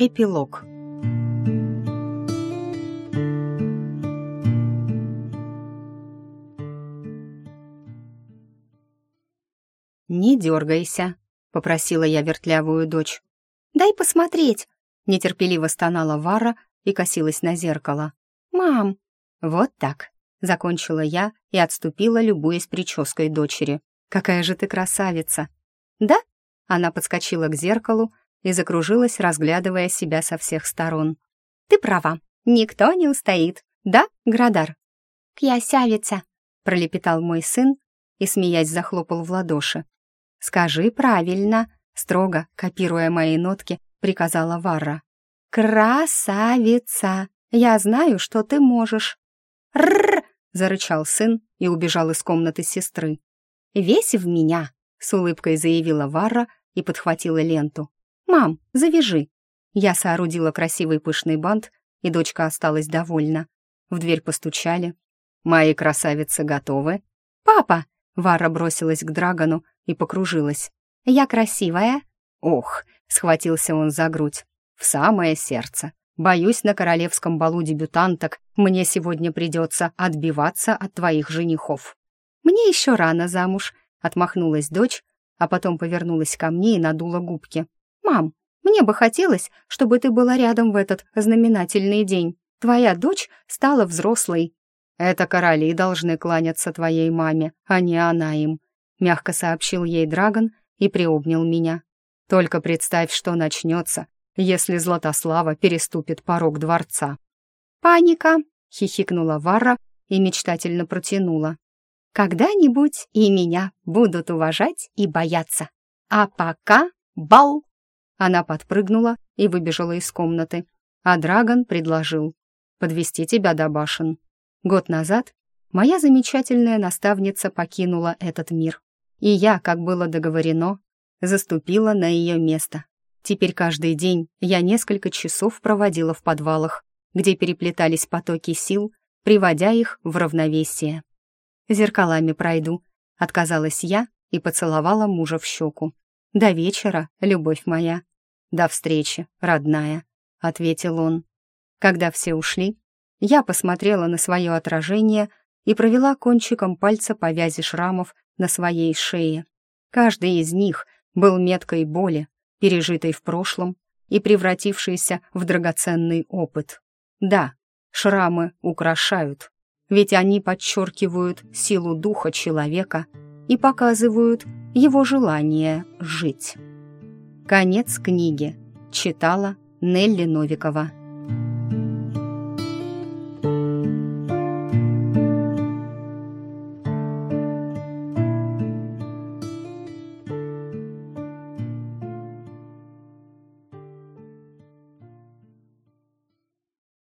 Эпилог «Не дергайся», — попросила я вертлявую дочь. «Дай посмотреть», — нетерпеливо стонала Вара и косилась на зеркало. «Мам!» «Вот так», — закончила я и отступила, любуясь прической дочери. «Какая же ты красавица!» «Да?» Она подскочила к зеркалу и закружилась, разглядывая себя со всех сторон. «Ты права, никто не устоит. Да, Градар?» «Кьясявица», — пролепетал мой сын и, смеясь, захлопал в ладоши. «Скажи правильно», — строго, копируя мои нотки, приказала Варра. «Красавица! Я знаю, что ты можешь!» «Рррр!» — зарычал сын и убежал из комнаты сестры. «Весь в меня!» — с улыбкой заявила Варра и подхватила ленту. «Мам, завяжи!» Я соорудила красивый пышный бант, и дочка осталась довольна. В дверь постучали. «Мои красавицы готовы?» «Папа!» — Вара бросилась к Драгону и покружилась. «Я красивая?» «Ох!» — схватился он за грудь. «В самое сердце. Боюсь, на королевском балу дебютанток мне сегодня придется отбиваться от твоих женихов». «Мне еще рано замуж», — отмахнулась дочь, а потом повернулась ко мне и надула губки. «Мам, мне бы хотелось, чтобы ты была рядом в этот знаменательный день. Твоя дочь стала взрослой». «Это короли должны кланяться твоей маме, а не она им», — мягко сообщил ей Драгон и приобнял меня. «Только представь, что начнется, если Златослава переступит порог дворца». «Паника!» — хихикнула Варра и мечтательно протянула. Когда-нибудь и меня будут уважать и бояться. А пока бал!» Она подпрыгнула и выбежала из комнаты, а Драгон предложил подвести тебя до башен. Год назад моя замечательная наставница покинула этот мир, и я, как было договорено, заступила на ее место. Теперь каждый день я несколько часов проводила в подвалах, где переплетались потоки сил, приводя их в равновесие зеркалами пройду», — отказалась я и поцеловала мужа в щеку. «До вечера, любовь моя». «До встречи, родная», — ответил он. Когда все ушли, я посмотрела на свое отражение и провела кончиком пальца по вязи шрамов на своей шее. Каждый из них был меткой боли, пережитой в прошлом и превратившейся в драгоценный опыт. Да, шрамы украшают, ведь они подчеркивают силу духа человека и показывают его желание жить. Конец книги. Читала Нелли Новикова.